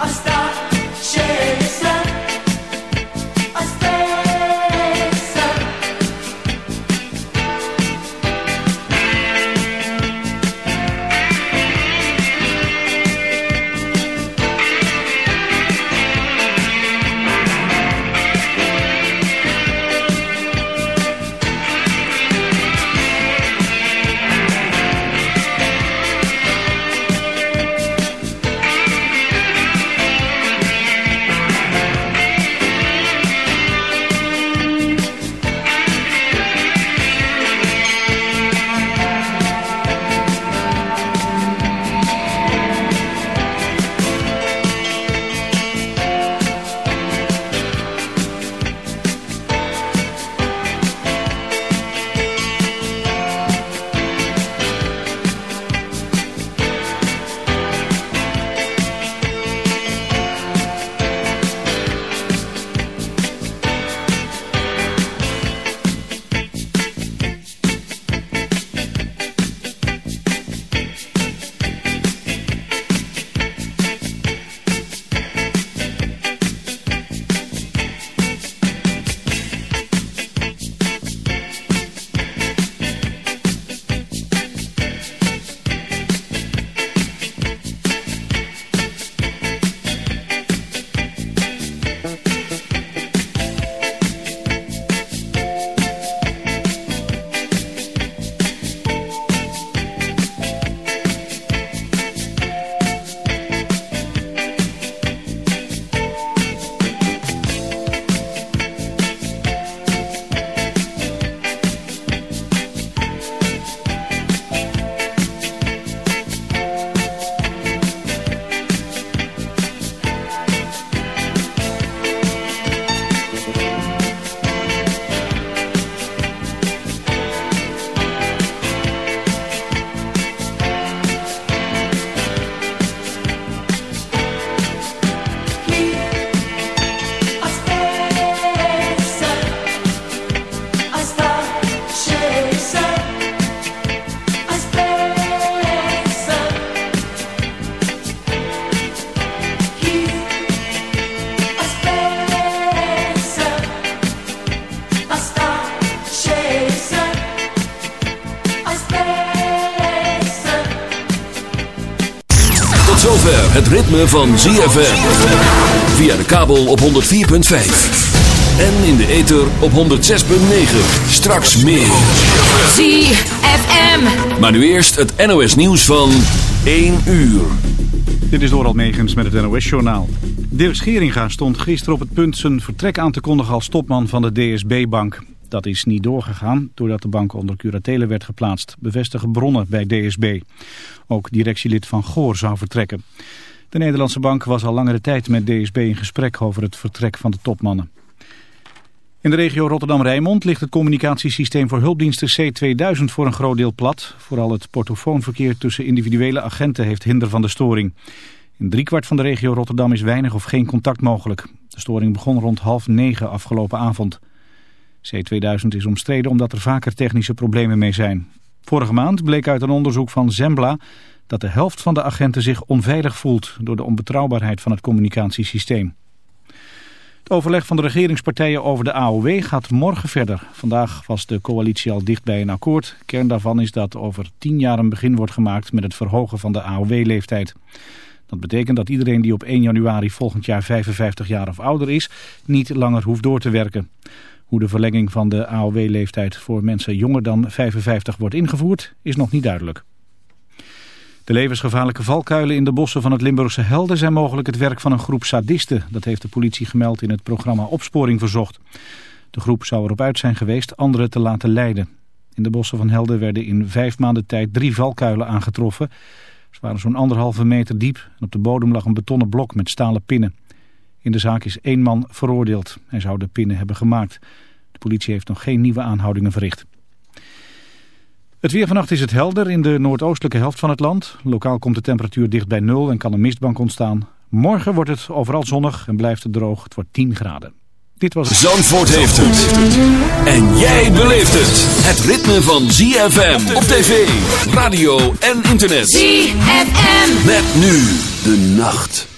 明日 van ZFM. Via de kabel op 104.5. En in de ether op 106.9. Straks meer. ZFM. Maar nu eerst het NOS nieuws van 1 uur. Dit is Doral Megens met het NOS-journaal. Dirk Scheringa stond gisteren op het punt zijn vertrek aan te kondigen als topman van de DSB-bank. Dat is niet doorgegaan doordat de bank onder curatele werd geplaatst, bevestigen bronnen bij DSB. Ook directielid Van Goor zou vertrekken. De Nederlandse bank was al langere tijd met DSB in gesprek over het vertrek van de topmannen. In de regio Rotterdam-Rijnmond ligt het communicatiesysteem voor hulpdiensten C2000 voor een groot deel plat. Vooral het portofoonverkeer tussen individuele agenten heeft hinder van de storing. In driekwart van de regio Rotterdam is weinig of geen contact mogelijk. De storing begon rond half negen afgelopen avond. C2000 is omstreden omdat er vaker technische problemen mee zijn. Vorige maand bleek uit een onderzoek van Zembla dat de helft van de agenten zich onveilig voelt door de onbetrouwbaarheid van het communicatiesysteem. Het overleg van de regeringspartijen over de AOW gaat morgen verder. Vandaag was de coalitie al dicht bij een akkoord. Kern daarvan is dat over tien jaar een begin wordt gemaakt met het verhogen van de AOW-leeftijd. Dat betekent dat iedereen die op 1 januari volgend jaar 55 jaar of ouder is, niet langer hoeft door te werken. Hoe de verlenging van de AOW-leeftijd voor mensen jonger dan 55 wordt ingevoerd, is nog niet duidelijk. De levensgevaarlijke valkuilen in de bossen van het Limburgse Helden zijn mogelijk het werk van een groep sadisten. Dat heeft de politie gemeld in het programma Opsporing Verzocht. De groep zou erop uit zijn geweest anderen te laten leiden. In de bossen van Helden werden in vijf maanden tijd drie valkuilen aangetroffen. Ze waren zo'n anderhalve meter diep en op de bodem lag een betonnen blok met stalen pinnen. In de zaak is één man veroordeeld. Hij zou de pinnen hebben gemaakt. De politie heeft nog geen nieuwe aanhoudingen verricht. Het weer vannacht is het helder in de noordoostelijke helft van het land. Lokaal komt de temperatuur dicht bij nul en kan een mistbank ontstaan. Morgen wordt het overal zonnig en blijft het droog. Het wordt 10 graden. Dit was Zandvoort heeft het. En jij beleeft het. Het ritme van ZFM op tv, radio en internet. ZFM. Met nu de nacht.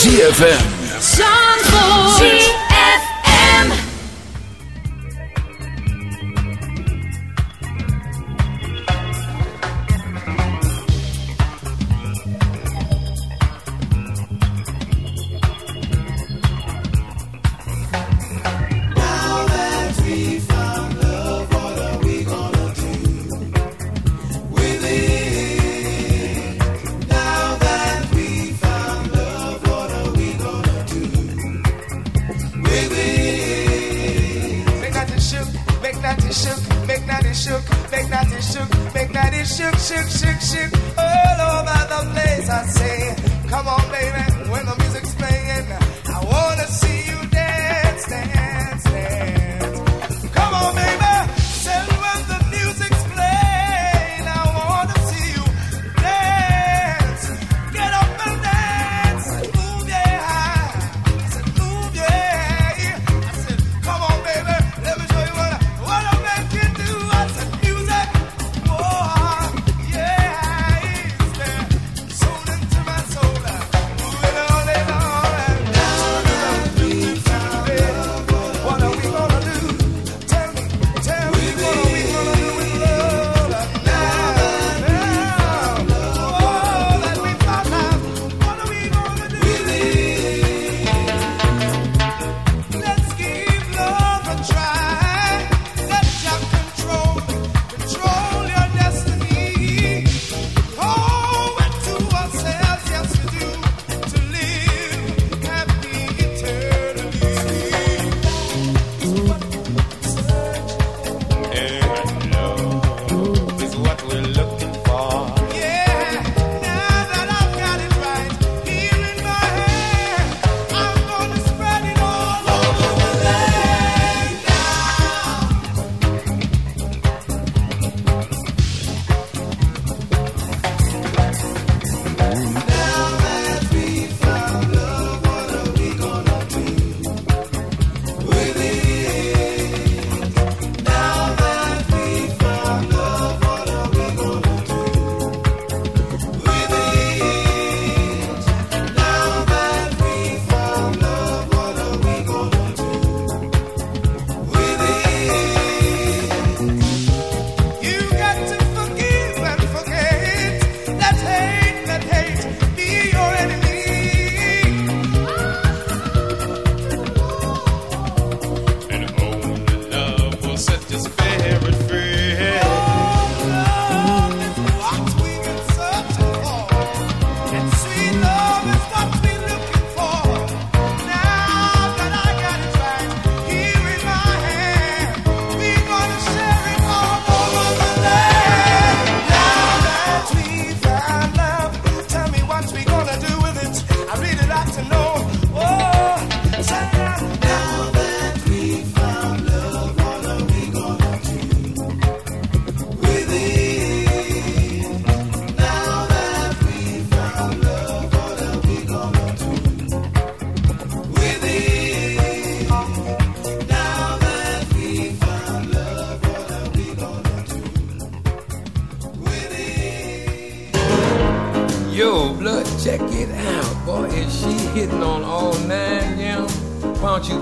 ZFM.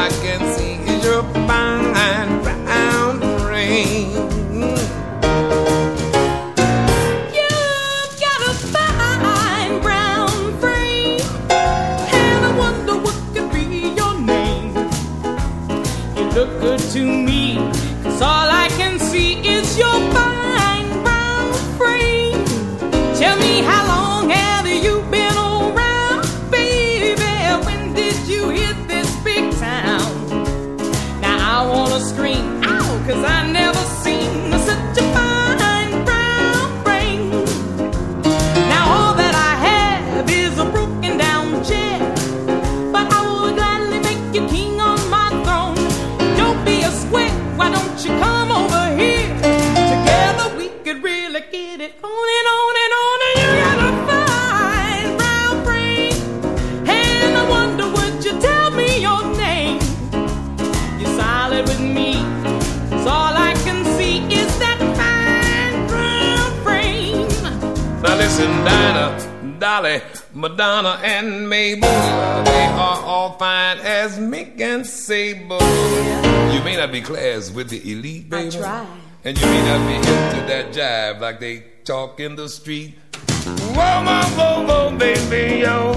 I can see is your fine brown frame. You've got a fine brown frame, and I wonder what could be your name. You look good to me, And you may not be hip to that jive like they talk in the street. Whoa, whoa, whoa, whoa, baby, yo.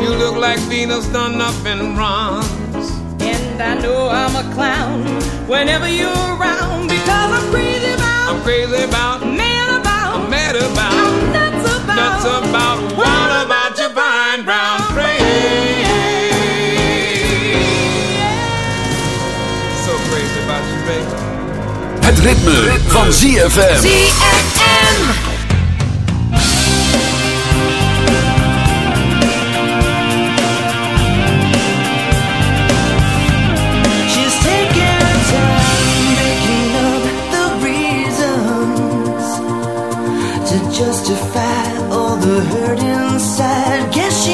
You look like Venus done up in bronze. And I know I'm a clown whenever you're around because I'm crazy about, I'm crazy about, mad about, I'm mad about, I'm nuts about, nuts about, what about your fine brown frame? So crazy about you, baby. Het ritme, van ZFM. ZFM. She's taking her time making up the reasons to justify all the hurt inside. Guess she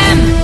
ZFM.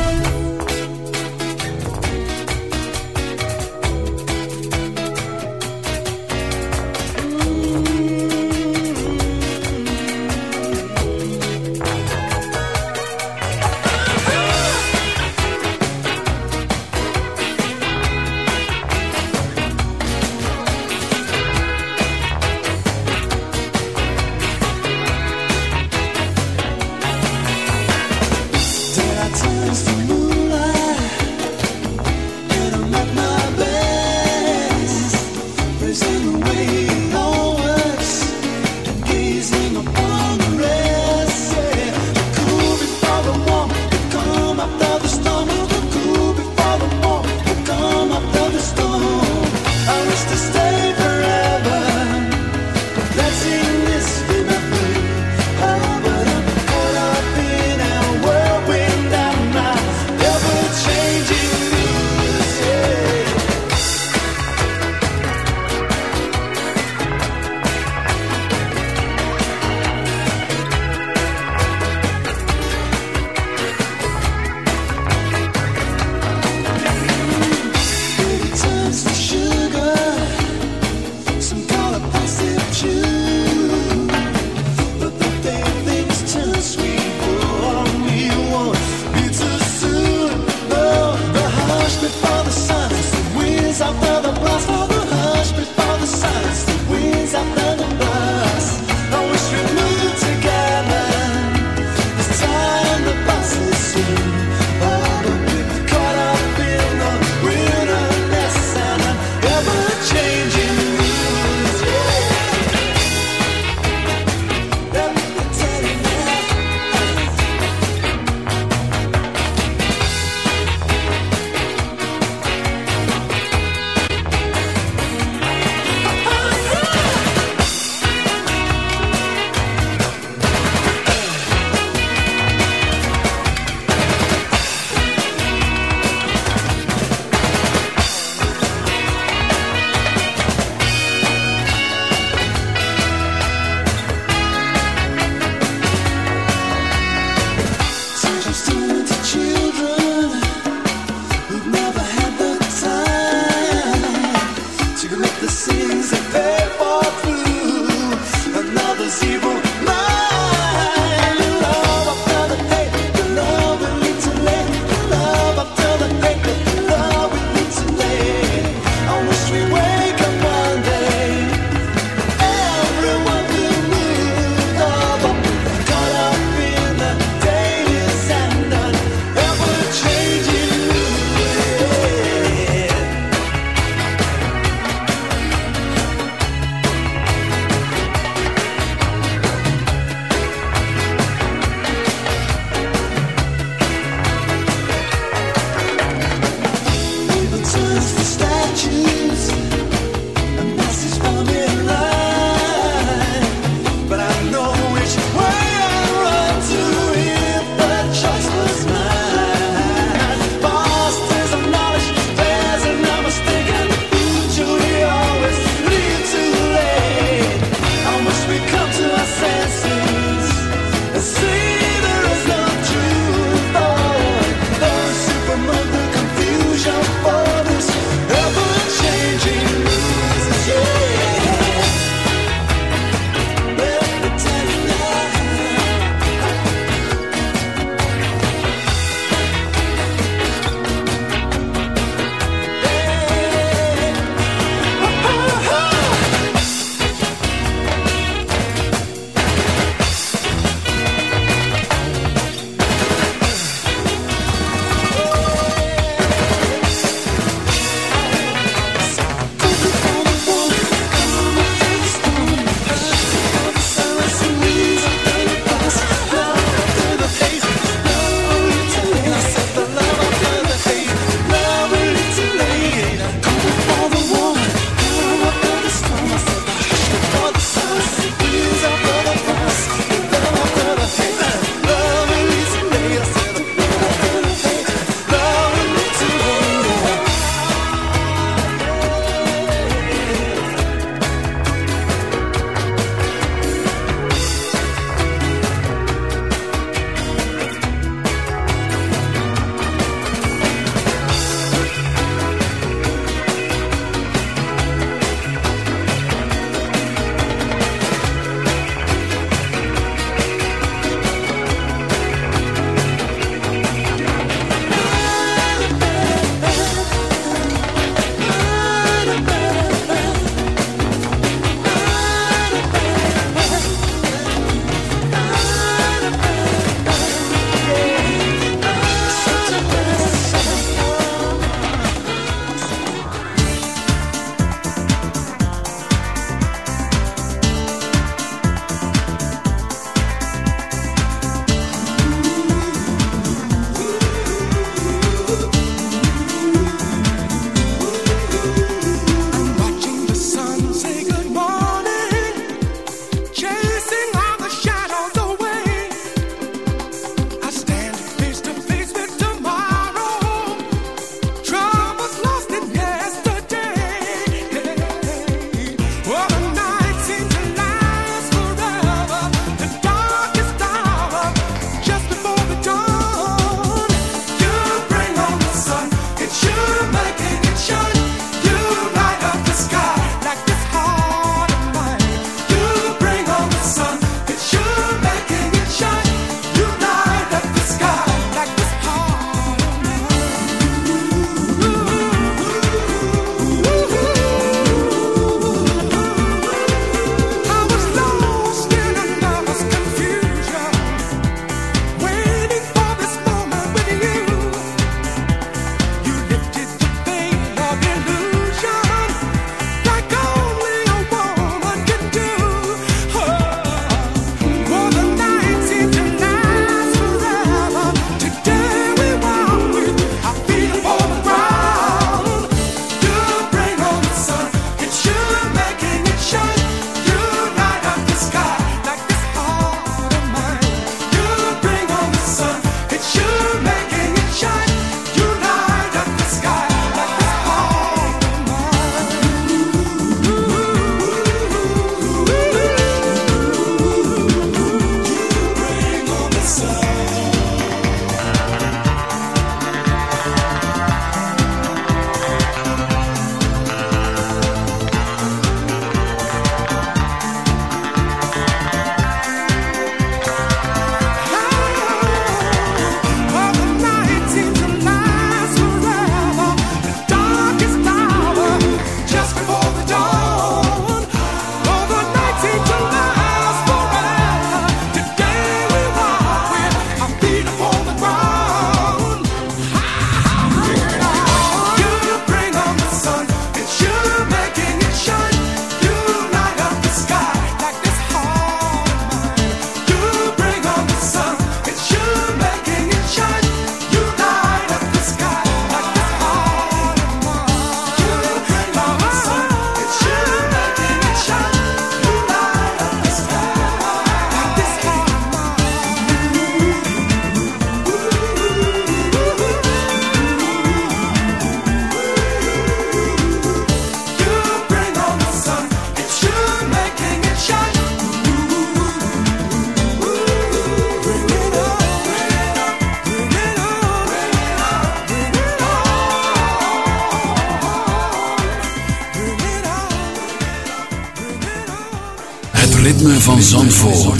Zandvoort.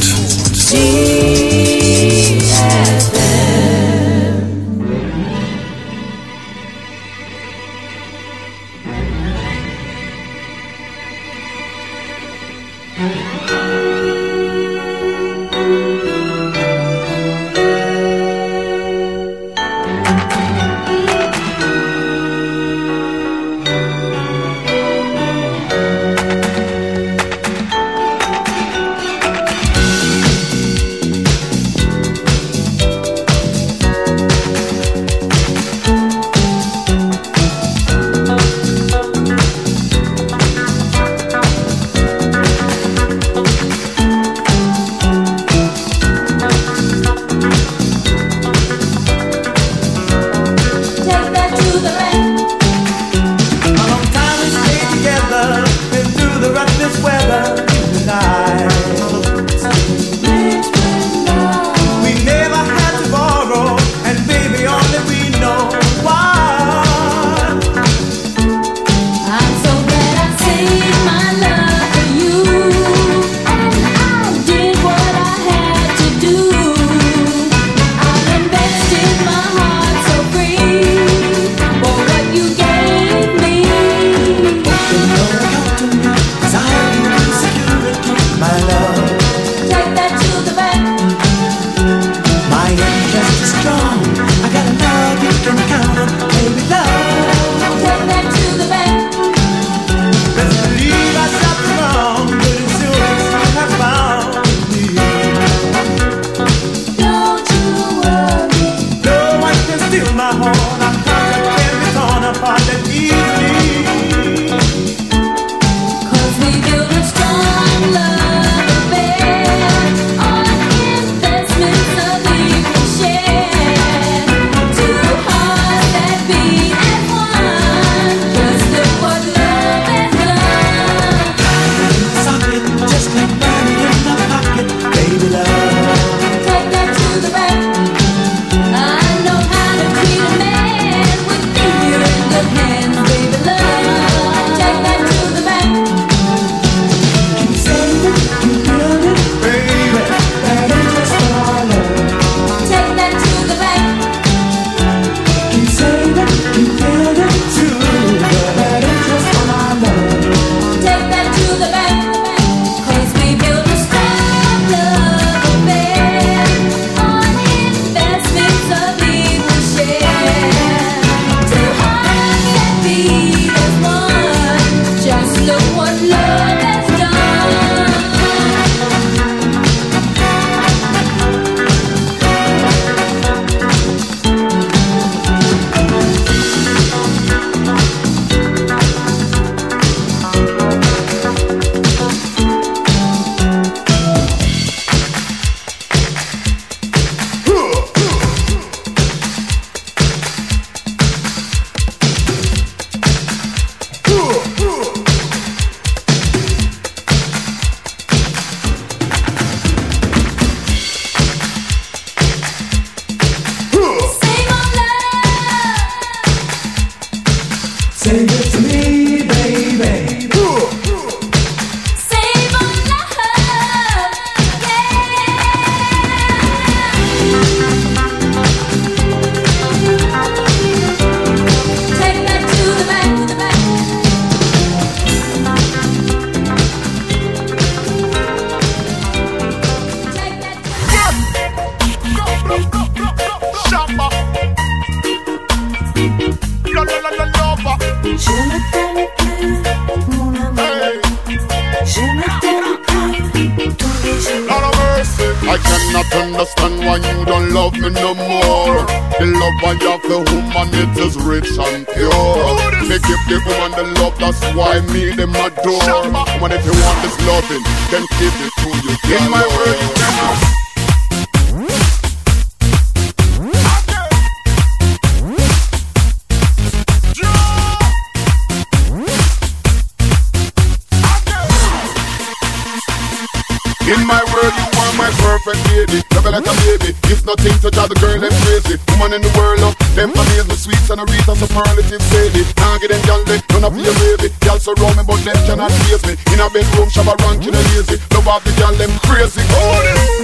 daily. Can't get them gal they none of your baby. Gal surround me but them cannot chase me. In a bedroom, shabba rank, you know lazy. Love off the gal them crazy. Oh, this.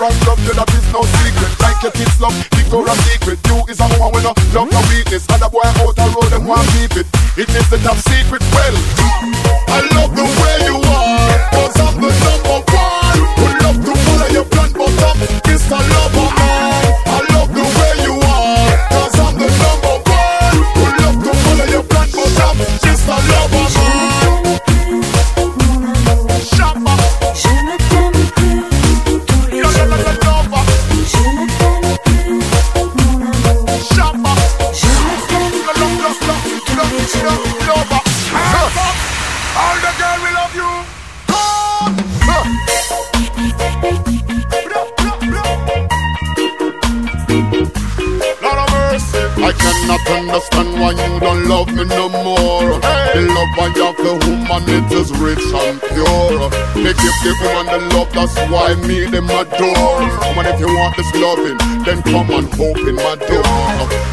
And love, you that is no secret. Like your kids love, Victoria's Secret. You is a woman when I love, no weakness. Why me them adore. Woman, if you want this loving, then come and open my door.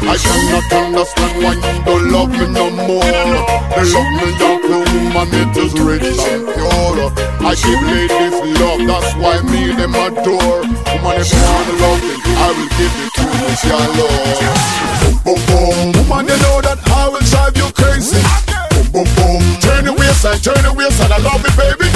I cannot understand why you don't love me no more. The love me have the woman, it is rich and pure. I give ladies love, that's why me them adore. Woman, if you want the loving, I will give it to you, your love. Boom, boom, boom. Woman, you know that I will drive you crazy. Boom, boom, boom. Turn the waistline, turn the waistline. I love it, baby.